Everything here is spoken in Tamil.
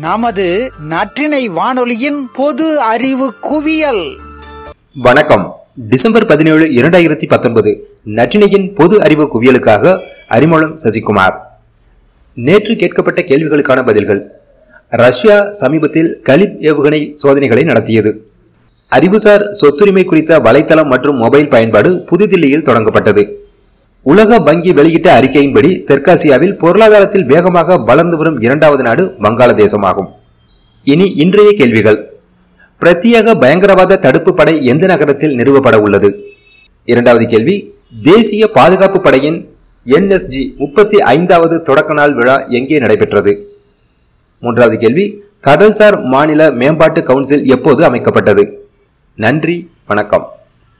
நமது நற்றினை வானொலியின் பொது அறிவு குவியல். வணக்கம். டிசம்பர் பதினேழு இரண்டாயிரத்தி பத்தொன்பது நற்றினையின் பொது அறிவு குவியலுக்காக அறிமுகம் சசிகுமார். நேற்று கேட்கப்பட்ட கேள்விகளுக்கான பதில்கள். ரஷ்யா சமீபத்தில் கலிப் ஏவுகணை சோதனைகளை நடத்தியது. அறிவுசார் சொத்துரிமை குறித்த வலைத்தளம் மற்றும் மொபைல் பயன்பாடு புதுதில்லியில் தொடங்கப்பட்டது. உலக வங்கி வெளியிட்ட அறிக்கையின்படி தெற்காசியாவில் பொருளாதாரத்தில் வேகமாக வளர்ந்து வரும் இரண்டாவது நாடு வங்காளதேசமாகும். இனி இன்றைய கேள்விகள். பிரத்யேக பயங்கரவாத தடுப்பு படை எந்த நகரத்தில் நிறுவப்பட உள்ளது? இரண்டாவது கேள்வி தேசிய பாதுகாப்பு படையின் என்எஸ்ஜி முப்பத்தி ஐந்தாவது தொடக்க நாள் விழா எங்கே நடைபெற்றது? மூன்றாவது கேள்வி கடல்சார் மாநில மேம்பாட்டு கவுன்சில் எப்போது அமைக்கப்பட்டது? நன்றி வணக்கம்.